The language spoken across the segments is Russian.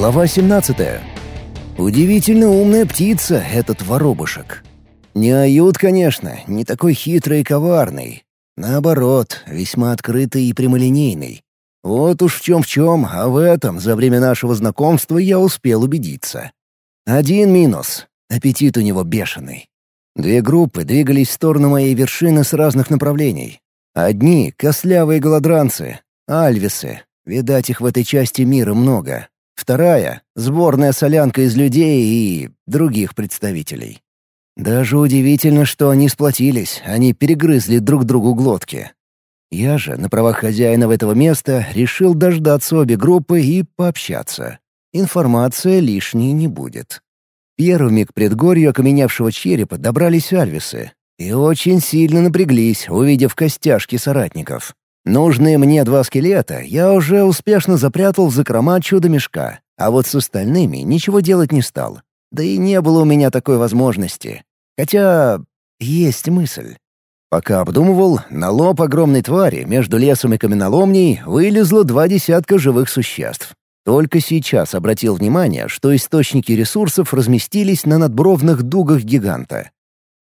Глава 17. Удивительно умная птица этот воробушек. Не ают, конечно, не такой хитрый и коварный. Наоборот, весьма открытый и прямолинейный. Вот уж в чем в чем, а в этом за время нашего знакомства я успел убедиться. Один минус — аппетит у него бешеный. Две группы двигались в сторону моей вершины с разных направлений. Одни — костлявые голодранцы, альвисы. Видать, их в этой части мира много. Вторая — сборная солянка из людей и других представителей. Даже удивительно, что они сплотились, они перегрызли друг другу глотки. Я же, на правах хозяина этого места, решил дождаться обе группы и пообщаться. Информация лишней не будет. Первыми к предгорью окаменевшего черепа добрались альвисы и очень сильно напряглись, увидев костяшки соратников. Нужные мне два скелета я уже успешно запрятал в закрома чудо-мешка, а вот с остальными ничего делать не стал. Да и не было у меня такой возможности. Хотя есть мысль. Пока обдумывал, на лоб огромной твари между лесом и каменоломней вылезло два десятка живых существ. Только сейчас обратил внимание, что источники ресурсов разместились на надбровных дугах гиганта.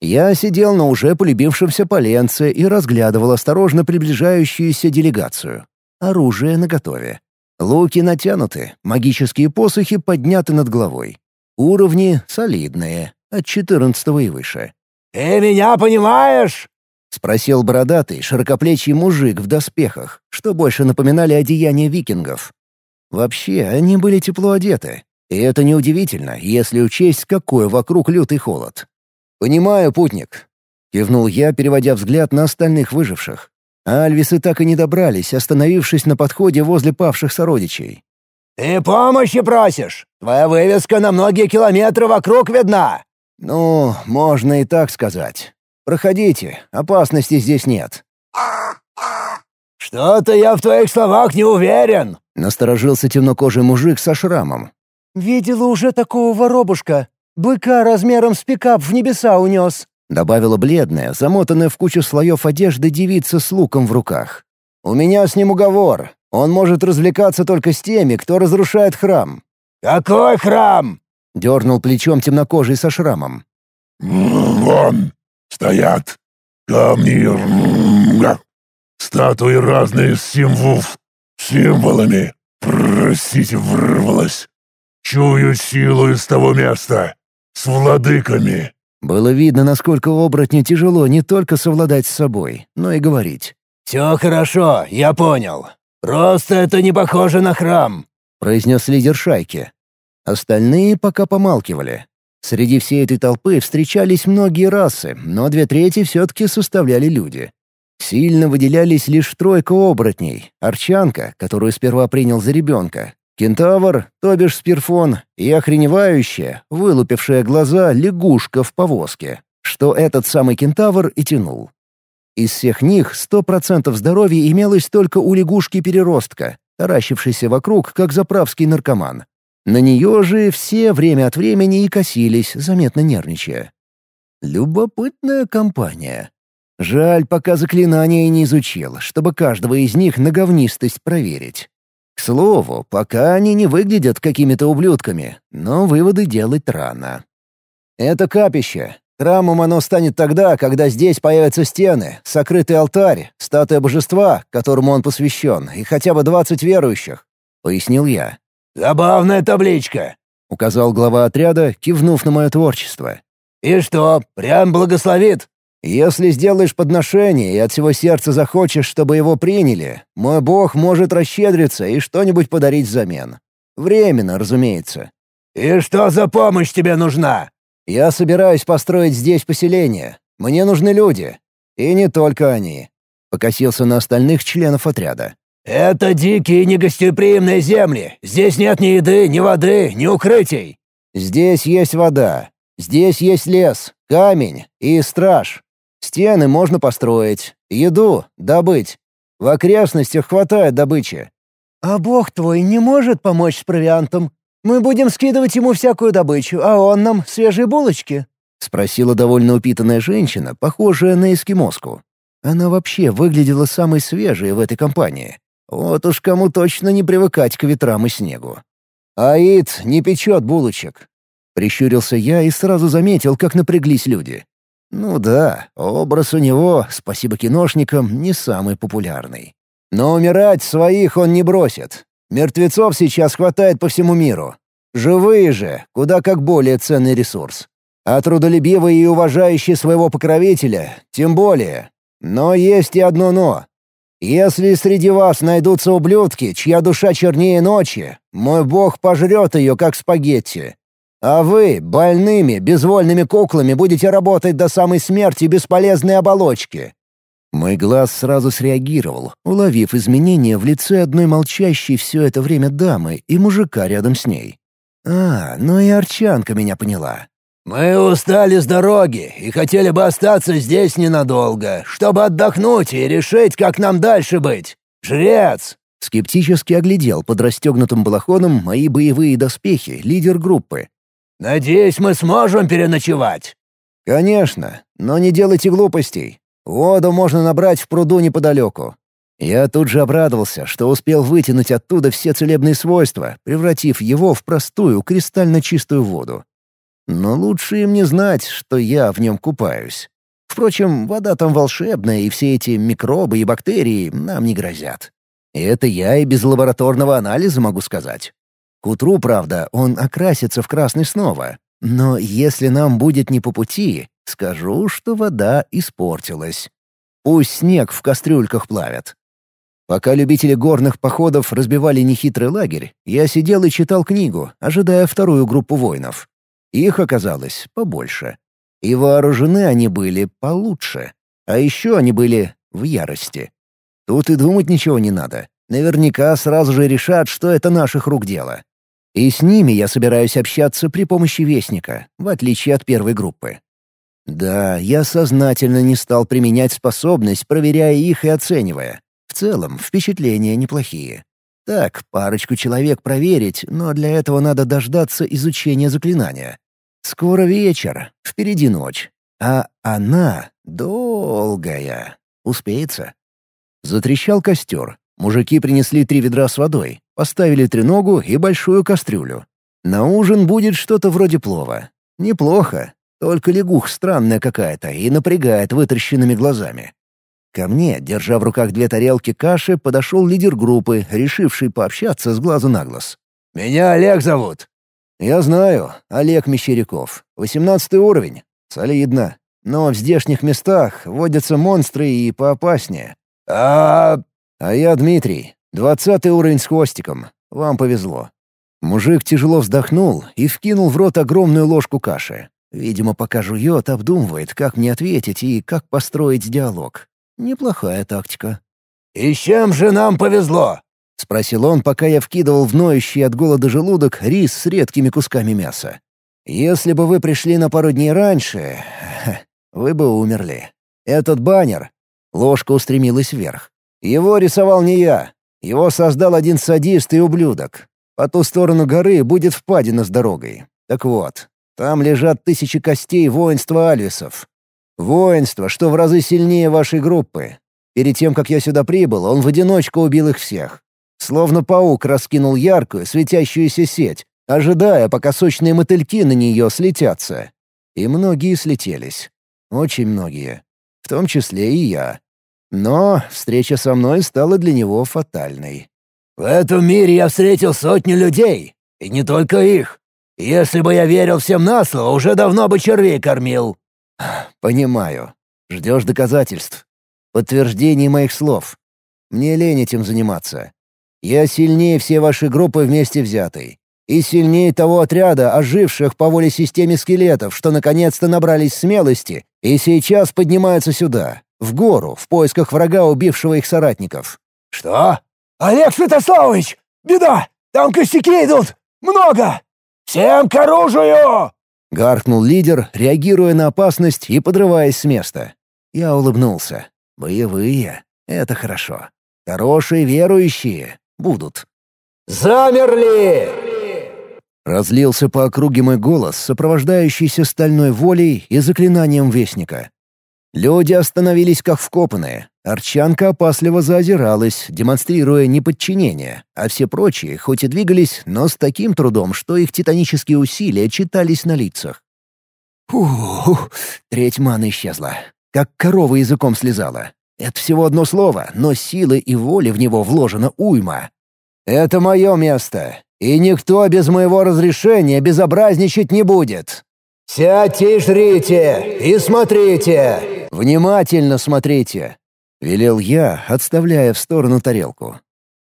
Я сидел на уже полюбившемся поленце и разглядывал осторожно приближающуюся делегацию. Оружие наготове. Луки натянуты, магические посохи подняты над головой. Уровни солидные, от 14 и выше. «Ты меня понимаешь?» — спросил бородатый, широкоплечий мужик в доспехах, что больше напоминали одеяния викингов. Вообще, они были тепло одеты. И это неудивительно, если учесть, какой вокруг лютый холод. «Понимаю, путник», — кивнул я, переводя взгляд на остальных выживших. А альвисы так и не добрались, остановившись на подходе возле павших сородичей. «Ты помощи просишь? Твоя вывеска на многие километры вокруг видна!» «Ну, можно и так сказать. Проходите, опасности здесь нет». «Что-то я в твоих словах не уверен», — насторожился темнокожий мужик со шрамом. «Видела уже такого воробушка. Быка размером с пикап в небеса унес», — добавила бледная, замотанная в кучу слоев одежды девица с луком в руках. «У меня с ним уговор. Он может развлекаться только с теми, кто разрушает храм». «Какой храм?» — дернул плечом темнокожий со шрамом. «Вон, стоят камни, статуи разные с символов, символами. Простите, вырвалась. Чую силу из того места с владыками». Было видно, насколько оборотню тяжело не только совладать с собой, но и говорить. «Все хорошо, я понял. Просто это не похоже на храм», — произнес лидер шайки. Остальные пока помалкивали. Среди всей этой толпы встречались многие расы, но две трети все-таки составляли люди. Сильно выделялись лишь тройка оборотней, арчанка, которую сперва принял за ребенка, Кентавр, то бишь Спирфон, и охреневающая, вылупившая глаза лягушка в повозке, что этот самый кентавр и тянул. Из всех них сто процентов здоровья имелось только у лягушки-переростка, таращившейся вокруг, как заправский наркоман. На нее же все время от времени и косились, заметно нервничая. Любопытная компания. Жаль, пока заклинания не изучил, чтобы каждого из них на говнистость проверить. К слову, пока они не выглядят какими-то ублюдками, но выводы делать рано. Это капище. Храмом оно станет тогда, когда здесь появятся стены, сокрытый алтарь, статуя божества, которому он посвящен, и хотя бы двадцать верующих, — пояснил я. «Забавная табличка», — указал глава отряда, кивнув на мое творчество. «И что, прям благословит?» Если сделаешь подношение и от всего сердца захочешь, чтобы его приняли, мой бог может расщедриться и что-нибудь подарить взамен. Временно, разумеется. «И что за помощь тебе нужна?» «Я собираюсь построить здесь поселение. Мне нужны люди. И не только они». Покосился на остальных членов отряда. «Это дикие негостеприимные земли. Здесь нет ни еды, ни воды, ни укрытий». «Здесь есть вода. Здесь есть лес, камень и страж. Стены можно построить, еду добыть. В окрестностях хватает добычи. «А бог твой не может помочь с провиантом? Мы будем скидывать ему всякую добычу, а он нам свежие булочки?» — спросила довольно упитанная женщина, похожая на эскимоску. Она вообще выглядела самой свежей в этой компании. Вот уж кому точно не привыкать к ветрам и снегу. «Аид не печет булочек». Прищурился я и сразу заметил, как напряглись люди. Ну да, образ у него, спасибо киношникам, не самый популярный. Но умирать своих он не бросит. Мертвецов сейчас хватает по всему миру. Живые же, куда как более ценный ресурс. А трудолюбивые и уважающие своего покровителя, тем более. Но есть и одно «но». Если среди вас найдутся ублюдки, чья душа чернее ночи, мой бог пожрет ее, как спагетти. А вы, больными, безвольными куклами, будете работать до самой смерти бесполезной оболочки. Мой глаз сразу среагировал, уловив изменения в лице одной молчащей все это время дамы и мужика рядом с ней. А, ну и Арчанка меня поняла. «Мы устали с дороги и хотели бы остаться здесь ненадолго, чтобы отдохнуть и решить, как нам дальше быть. Жрец!» Скептически оглядел под расстегнутым балахоном мои боевые доспехи лидер группы. «Надеюсь, мы сможем переночевать?» «Конечно, но не делайте глупостей. Воду можно набрать в пруду неподалеку. Я тут же обрадовался, что успел вытянуть оттуда все целебные свойства, превратив его в простую кристально чистую воду. Но лучше им не знать, что я в нем купаюсь. Впрочем, вода там волшебная, и все эти микробы и бактерии нам не грозят. Это я и без лабораторного анализа могу сказать. К утру, правда, он окрасится в красный снова. Но если нам будет не по пути, скажу, что вода испортилась. Пусть снег в кастрюльках плавят. Пока любители горных походов разбивали нехитрый лагерь, я сидел и читал книгу, ожидая вторую группу воинов. Их оказалось побольше. И вооружены они были получше. А еще они были в ярости. Тут и думать ничего не надо. Наверняка сразу же решат, что это наших рук дело. И с ними я собираюсь общаться при помощи Вестника, в отличие от первой группы. Да, я сознательно не стал применять способность, проверяя их и оценивая. В целом, впечатления неплохие. Так, парочку человек проверить, но для этого надо дождаться изучения заклинания. Скоро вечер, впереди ночь. А она долгая. Успеется. Затрещал костер. Мужики принесли три ведра с водой, поставили треногу и большую кастрюлю. На ужин будет что-то вроде плова. Неплохо, только лягух странная какая-то и напрягает вытращенными глазами. Ко мне, держа в руках две тарелки каши, подошел лидер группы, решивший пообщаться с глазу на глаз. «Меня Олег зовут». «Я знаю. Олег Мещеряков. Восемнадцатый уровень. Солидно. Но в здешних местах водятся монстры и поопаснее. А... А я Дмитрий. Двадцатый уровень с хвостиком. Вам повезло». Мужик тяжело вздохнул и вкинул в рот огромную ложку каши. Видимо, пока жует, обдумывает, как мне ответить и как построить диалог. Неплохая тактика. «И чем же нам повезло?» — спросил он, пока я вкидывал в ноющий от голода желудок рис с редкими кусками мяса. «Если бы вы пришли на пару дней раньше, вы бы умерли. Этот баннер...» — ложка устремилась вверх. «Его рисовал не я. Его создал один садист и ублюдок. По ту сторону горы будет впадина с дорогой. Так вот, там лежат тысячи костей воинства альвисов. Воинство, что в разы сильнее вашей группы. Перед тем, как я сюда прибыл, он в одиночку убил их всех. Словно паук раскинул яркую, светящуюся сеть, ожидая, пока сочные мотыльки на нее слетятся. И многие слетелись. Очень многие. В том числе и я. Но встреча со мной стала для него фатальной. «В этом мире я встретил сотни людей, и не только их. Если бы я верил всем на слово, уже давно бы червей кормил. «Понимаю. Ждешь доказательств. Подтверждений моих слов. Мне лень этим заниматься. Я сильнее всей вашей группы вместе взятой. И сильнее того отряда, оживших по воле системе скелетов, что наконец-то набрались смелости и сейчас поднимаются сюда, в гору, в поисках врага, убившего их соратников». «Что? Олег Святославович! Беда! Там костяки идут! Много! Всем к оружию!» — гаркнул лидер, реагируя на опасность и подрываясь с места. Я улыбнулся. «Боевые — это хорошо. Хорошие верующие будут». «Замерли!» Разлился по округе мой голос, сопровождающийся стальной волей и заклинанием Вестника. Люди остановились как вкопанные, Арчанка опасливо заозиралась, демонстрируя неподчинение, а все прочие, хоть и двигались, но с таким трудом, что их титанические усилия читались на лицах. Фух, треть маны исчезла. Как корова языком слезала. Это всего одно слово, но силы и воли в него вложено уйма. «Это мое место, и никто без моего разрешения безобразничать не будет». «Сядьте и жрите, и смотрите!» «Внимательно смотрите!» — велел я, отставляя в сторону тарелку.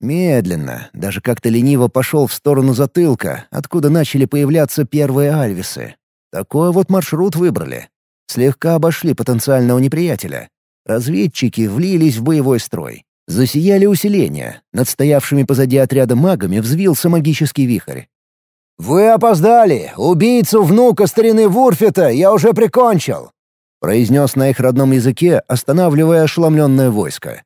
Медленно, даже как-то лениво пошел в сторону затылка, откуда начали появляться первые альвисы. Такой вот маршрут выбрали. Слегка обошли потенциального неприятеля. Разведчики влились в боевой строй. Засияли усиления. Над стоявшими позади отряда магами взвился магический вихрь. «Вы опоздали! Убийцу внука старины Вурфета я уже прикончил!» Произнес на их родном языке, останавливая ошеломленное войско.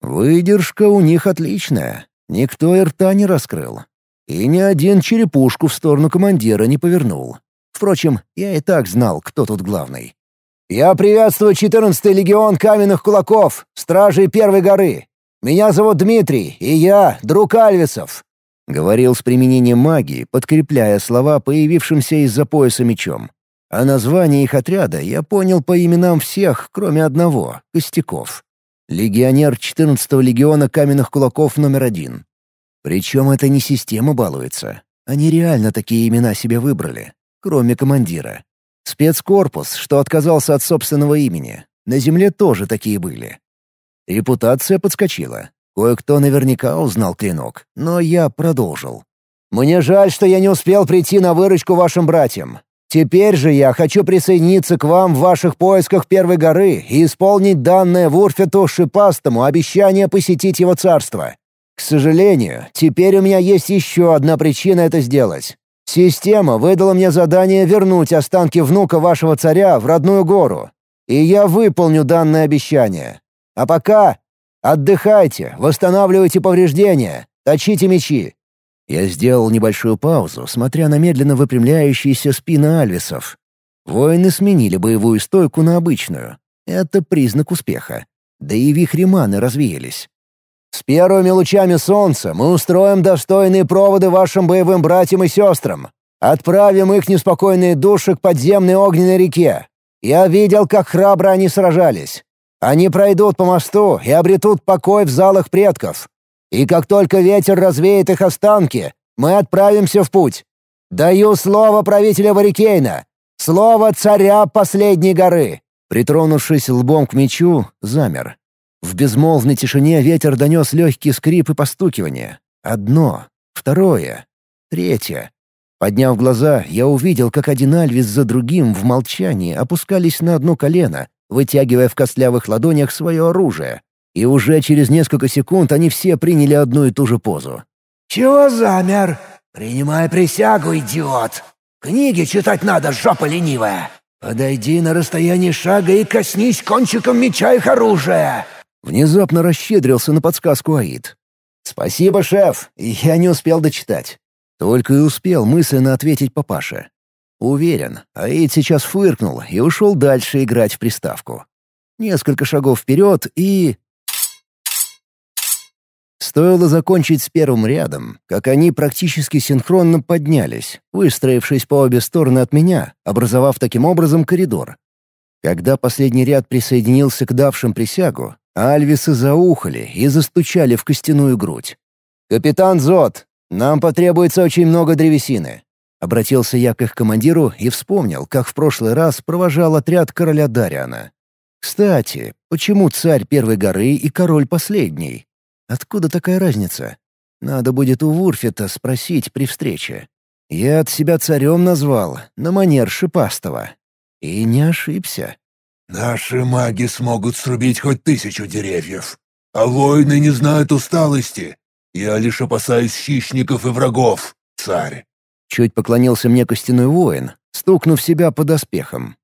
Выдержка у них отличная. Никто и рта не раскрыл. И ни один черепушку в сторону командира не повернул. Впрочем, я и так знал, кто тут главный. «Я приветствую 14-й легион каменных кулаков, стражей Первой горы. Меня зовут Дмитрий, и я — друг Альвисов», — говорил с применением магии, подкрепляя слова появившимся из-за пояса мечом. А название их отряда я понял по именам всех, кроме одного — Костяков. Легионер 14-го легиона каменных кулаков номер один. Причем это не система балуется. Они реально такие имена себе выбрали кроме командира. Спецкорпус, что отказался от собственного имени. На земле тоже такие были. Репутация подскочила. Кое-кто наверняка узнал клинок, но я продолжил. «Мне жаль, что я не успел прийти на выручку вашим братьям. Теперь же я хочу присоединиться к вам в ваших поисках Первой горы и исполнить данное Вурфету Шипастому обещание посетить его царство. К сожалению, теперь у меня есть еще одна причина это сделать. Система выдала мне задание вернуть останки внука вашего царя в родную гору. И я выполню данное обещание. А пока отдыхайте, восстанавливайте повреждения, точите мечи». Я сделал небольшую паузу, смотря на медленно выпрямляющиеся спины альвисов. Воины сменили боевую стойку на обычную. Это признак успеха. Да и вихри маны развеялись. С первыми лучами солнца мы устроим достойные проводы вашим боевым братьям и сестрам. Отправим их неспокойные души к подземной огненной реке. Я видел, как храбро они сражались. Они пройдут по мосту и обретут покой в залах предков. И как только ветер развеет их останки, мы отправимся в путь. Даю слово правителя Варикейна, слово царя последней горы». Притронувшись лбом к мечу, замер. В безмолвной тишине ветер донес легкий скрип и постукивание. Одно, второе, третье. Подняв глаза, я увидел, как один альвис за другим в молчании опускались на одно колено, вытягивая в костлявых ладонях свое оружие. И уже через несколько секунд они все приняли одну и ту же позу. «Чего замер? Принимай присягу, идиот! Книги читать надо, жопа ленивая! Подойди на расстояние шага и коснись кончиком меча их оружия!» Внезапно расщедрился на подсказку Аид. «Спасибо, шеф, я не успел дочитать». Только и успел мысленно ответить папаше. Уверен, Аид сейчас фыркнул и ушел дальше играть в приставку. Несколько шагов вперед и... Стоило закончить с первым рядом, как они практически синхронно поднялись, выстроившись по обе стороны от меня, образовав таким образом коридор. Когда последний ряд присоединился к давшим присягу, Альвисы заухали и застучали в костяную грудь. «Капитан Зод, нам потребуется очень много древесины». Обратился я к их командиру и вспомнил, как в прошлый раз провожал отряд короля Дариана. «Кстати, почему царь Первой горы и король последний? Откуда такая разница? Надо будет у Вурфета спросить при встрече. Я от себя царем назвал, на манер шипастого. И не ошибся. Наши маги смогут срубить хоть тысячу деревьев, а воины не знают усталости. Я лишь опасаюсь хищников и врагов, царь». Чуть поклонился мне костяной воин, стукнув себя по доспехам.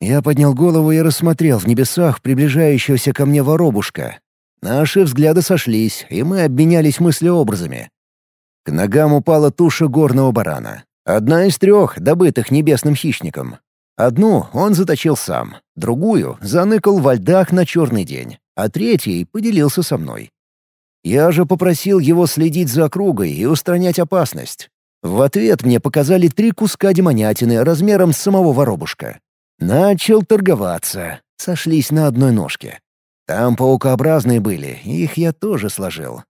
Я поднял голову и рассмотрел в небесах приближающегося ко мне воробушка. Наши взгляды сошлись, и мы обменялись мыслеобразами. К ногам упала туша горного барана. Одна из трех, добытых небесным хищником. Одну он заточил сам, другую заныкал во льдах на черный день, а третий поделился со мной. Я же попросил его следить за округой и устранять опасность. В ответ мне показали три куска демонятины размером с самого воробушка. Начал торговаться. Сошлись на одной ножке. Там паукообразные были, их я тоже сложил.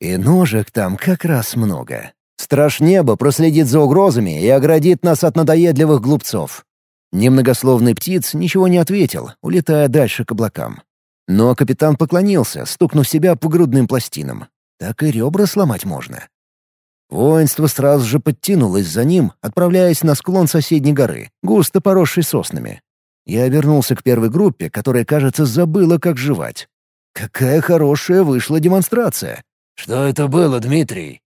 И ножек там как раз много. Страж неба проследит за угрозами и оградит нас от надоедливых глупцов. Немногословный птиц ничего не ответил, улетая дальше к облакам. Но капитан поклонился, стукнув себя по грудным пластинам. Так и ребра сломать можно. Воинство сразу же подтянулось за ним, отправляясь на склон соседней горы, густо поросшей соснами. Я обернулся к первой группе, которая, кажется, забыла, как жевать. Какая хорошая вышла демонстрация! «Что это было, Дмитрий?»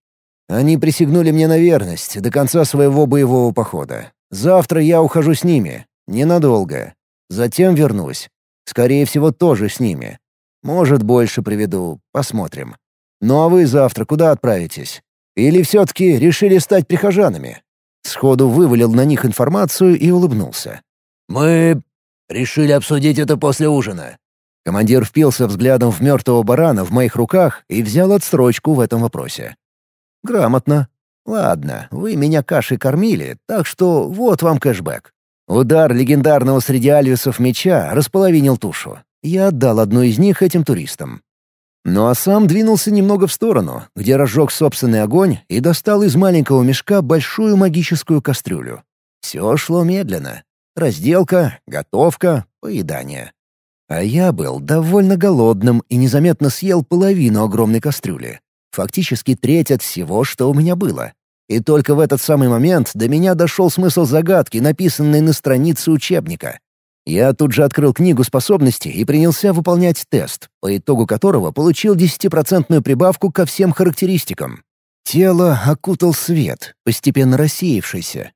Они присягнули мне на верность до конца своего боевого похода. Завтра я ухожу с ними. Ненадолго. Затем вернусь. Скорее всего, тоже с ними. Может, больше приведу. Посмотрим. Ну а вы завтра куда отправитесь? Или все-таки решили стать прихожанами?» Сходу вывалил на них информацию и улыбнулся. «Мы решили обсудить это после ужина». Командир впился взглядом в мертвого барана в моих руках и взял отсрочку в этом вопросе. «Грамотно. Ладно, вы меня кашей кормили, так что вот вам кэшбэк. Удар легендарного среди альвисов меча располовинил тушу. Я отдал одну из них этим туристам. Ну а сам двинулся немного в сторону, где разжег собственный огонь и достал из маленького мешка большую магическую кастрюлю. Все шло медленно. Разделка, готовка, поедание. А я был довольно голодным и незаметно съел половину огромной кастрюли. Фактически треть от всего, что у меня было. И только в этот самый момент до меня дошел смысл загадки, написанной на странице учебника. Я тут же открыл книгу способностей и принялся выполнять тест, по итогу которого получил 10% прибавку ко всем характеристикам. Тело окутал свет, постепенно рассеявшийся.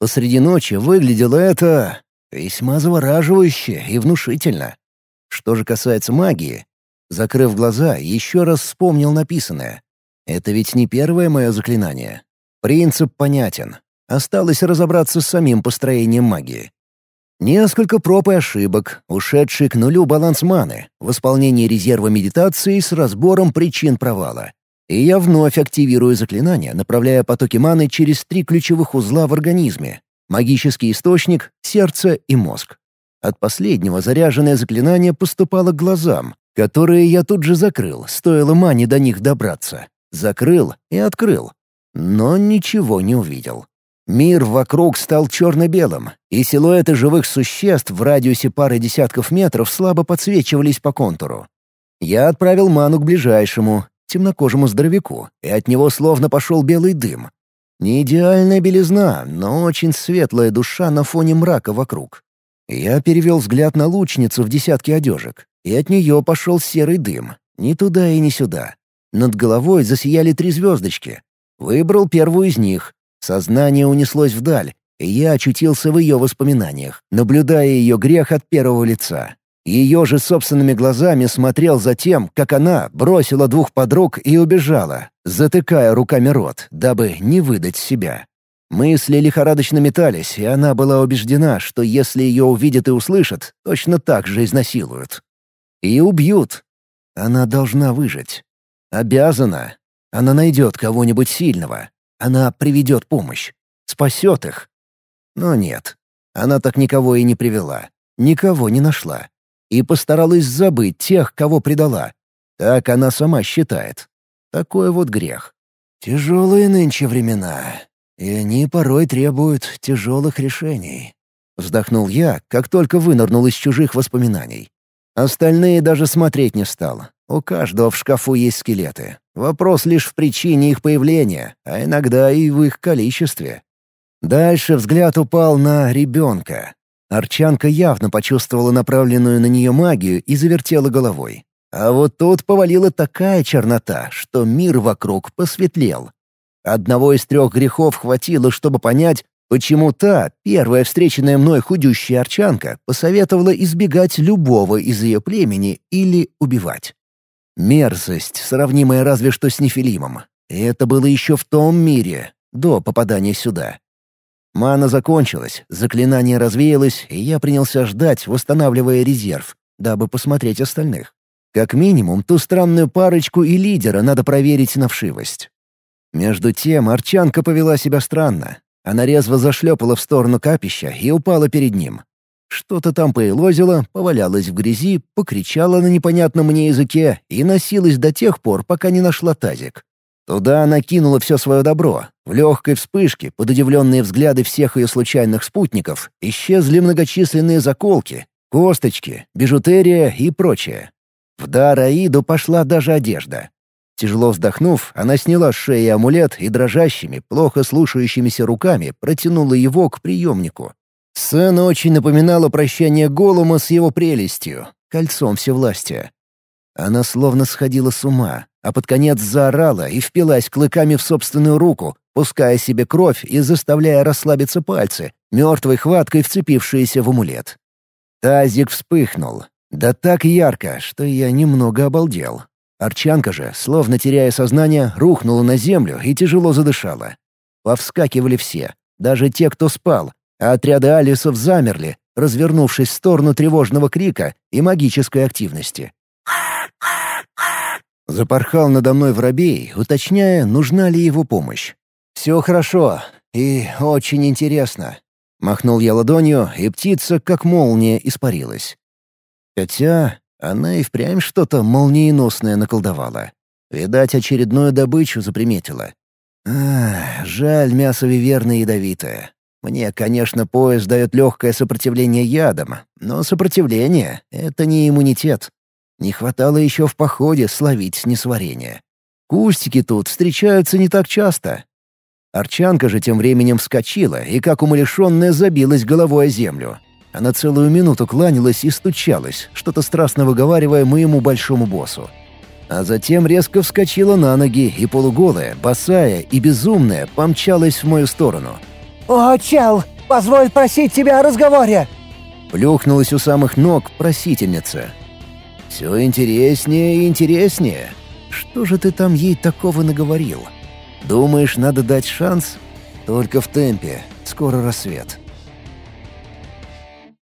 Посреди ночи выглядело это весьма завораживающе и внушительно. Что же касается магии, закрыв глаза, еще раз вспомнил написанное. Это ведь не первое мое заклинание. Принцип понятен. Осталось разобраться с самим построением магии. Несколько проб и ошибок, ушедший к нулю баланс маны, восполнение резерва медитации с разбором причин провала. И я вновь активирую заклинание, направляя потоки маны через три ключевых узла в организме — магический источник, сердце и мозг. От последнего заряженное заклинание поступало к глазам, которые я тут же закрыл, стоило мане до них добраться. Закрыл и открыл но ничего не увидел. Мир вокруг стал черно-белым, и силуэты живых существ в радиусе пары десятков метров слабо подсвечивались по контуру. Я отправил ману к ближайшему, темнокожему здоровяку, и от него словно пошел белый дым. Не идеальная белизна, но очень светлая душа на фоне мрака вокруг. Я перевел взгляд на лучницу в десятке одежек, и от нее пошел серый дым, ни туда и ни сюда. Над головой засияли три звездочки, Выбрал первую из них. Сознание унеслось вдаль, и я очутился в ее воспоминаниях, наблюдая ее грех от первого лица. Ее же собственными глазами смотрел за тем, как она бросила двух подруг и убежала, затыкая руками рот, дабы не выдать себя. Мысли лихорадочно метались, и она была убеждена, что если ее увидят и услышат, точно так же изнасилуют. И убьют. Она должна выжить. Обязана. Она найдет кого-нибудь сильного. Она приведет помощь. Спасет их. Но нет. Она так никого и не привела. Никого не нашла. И постаралась забыть тех, кого предала. Так она сама считает. Такой вот грех. Тяжелые нынче времена. И они порой требуют тяжелых решений. Вздохнул я, как только вынырнул из чужих воспоминаний. Остальные даже смотреть не стал. У каждого в шкафу есть скелеты. Вопрос лишь в причине их появления, а иногда и в их количестве. Дальше взгляд упал на ребенка. Арчанка явно почувствовала направленную на нее магию и завертела головой. А вот тут повалила такая чернота, что мир вокруг посветлел. Одного из трех грехов хватило, чтобы понять, почему та, первая встреченная мной худющая арчанка, посоветовала избегать любого из ее племени или убивать. Мерзость, сравнимая разве что с нефилимом. И это было еще в том мире, до попадания сюда. Мана закончилась, заклинание развеялось, и я принялся ждать, восстанавливая резерв, дабы посмотреть остальных. Как минимум, ту странную парочку и лидера надо проверить на вшивость. Между тем Арчанка повела себя странно. Она резво зашлепала в сторону капища и упала перед ним. Что-то там поелозило, повалялась в грязи, покричала на непонятном мне языке и носилась до тех пор, пока не нашла тазик. Туда она кинула все свое добро. В легкой вспышке, под удивленные взгляды всех ее случайных спутников, исчезли многочисленные заколки, косточки, бижутерия и прочее. В дар Аиду пошла даже одежда. Тяжело вздохнув, она сняла с шеи амулет и дрожащими, плохо слушающимися руками протянула его к приемнику. Сцена очень напоминала прощание Голума с его прелестью, кольцом всевластия. Она словно сходила с ума, а под конец заорала и впилась клыками в собственную руку, пуская себе кровь и заставляя расслабиться пальцы, мертвой хваткой вцепившиеся в амулет. Тазик вспыхнул. Да так ярко, что я немного обалдел. Арчанка же, словно теряя сознание, рухнула на землю и тяжело задышала. Повскакивали все, даже те, кто спал, а отряды алисов замерли, развернувшись в сторону тревожного крика и магической активности. Запорхал надо мной воробей, уточняя, нужна ли его помощь. «Все хорошо и очень интересно». Махнул я ладонью, и птица, как молния, испарилась. Хотя она и впрямь что-то молниеносное наколдовала. Видать, очередную добычу заприметила. Ах, жаль, мясо виверны ядовитое. Мне, конечно, пояс дает легкое сопротивление ядам, но сопротивление — это не иммунитет. Не хватало еще в походе словить несварение. Кустики тут встречаются не так часто. Арчанка же тем временем вскочила и, как умалишенная, забилась головой о землю. Она целую минуту кланялась и стучалась, что-то страстно выговаривая моему большому боссу. А затем резко вскочила на ноги и полуголая, босая и безумная помчалась в мою сторону. «О, Чел, позволь просить тебя о разговоре!» Плюхнулась у самых ног просительница. «Все интереснее и интереснее. Что же ты там ей такого наговорил? Думаешь, надо дать шанс? Только в темпе. Скоро рассвет».